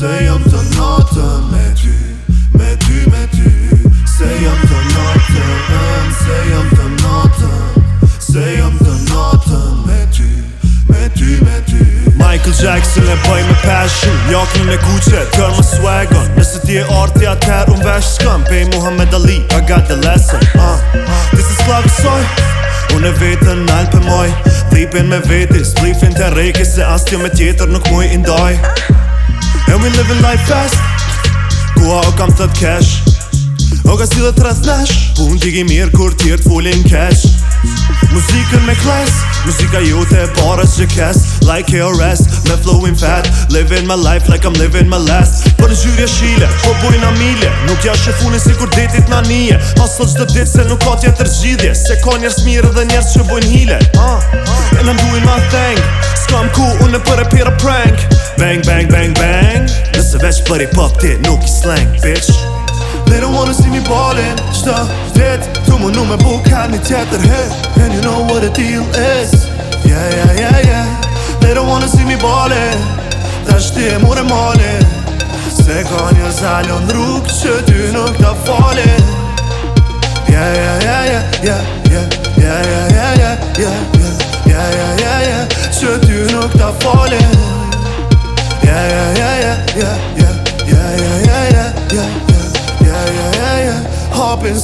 Se jam të natën me ty Me ty, me ty Se jam të natën Se jam të natën Se jam të natën Me ty, me ty, me ty Michael Jackson e bëj me passion Jokin me kuqe, tërë me swagon Nëse ti e arti atër unë vesh shkëm Pej Muhammed Ali, I got the lesson uh, uh, This is love soj Unë e vetën nalë për moj Thipin me vetis, splifin të reki Se as jo me tjetër nuk muj indoj uh, And we in life fast Ku a o kam thët cash O ka si dhe të rrëth nash Pun t'i ki mirë kur t'jërë fullin cash Muzikën me class Muzika ju të e barës që kes Like KRS Me flowin fat Living my life like I'm living my last Për në gjyrje shile Po bujna mile Nuk ja shëfunin si kur detit na nije Pasot qdo dit se nuk ka tjetër gjidje Se ka njerës mirë dhe njerës që bujn hile uh, uh. Ah, And ah. I'm doing my thing Ska ku unë për e pira prank Bang, bang, bang, bang Nëse veç për i pop ti nuk i slang, bitch They don't wanna see me ballin' Qdo vjet Tu më nu me buka një tjetër hit And you know what the deal is Yeah, yeah, yeah, yeah They don't wanna see me ballin' Ta shti e mure mallin' Se ka një zalo në që ty nuk ta falin Yeah, yeah, yeah, yeah, yeah, yeah, yeah, yeah, yeah, yeah, yeah, yeah, yeah, yeah, yeah, yeah, yeah,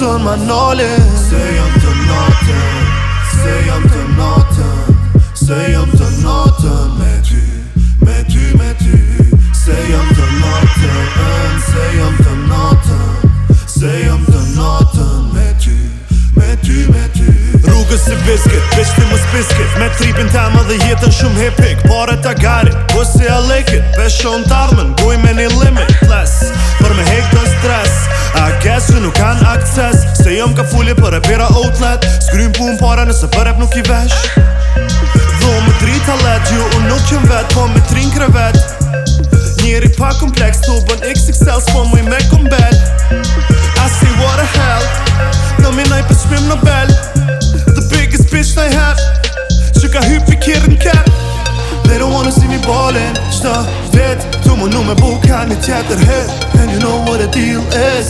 sur ma nole Se jam të natën Se jam të natën Se jam të natën Me ty, me ty, me ty Se jam të natën Se jam të natën Se jam të natën Me ty, me ty, me ty Rrugës e biskit, bish ti më spiskit Me tripin të ama dhe jetën shumë hipik Pare po të garit, pusi a lekit Beshë shumë tarmen, guj me një limit Les, për me hek të stres I guess ju nuk kanë akses Se jom ka fulli për e pira outlet Skrym pun pare nëse për ep nuk i vesh Dho më tri talet ju unë nuk jem vet Po me trin krevet Njeri pa kompleks të bën XXL Spon mu i me kombet I say what the hell Në mina i përshmim në bel The biggest bitch they have Që ka hyp i kirin kep They don't wanna see me ballin' Shta vet Tu mu nu me buka një tjetër hit And you know what the deal is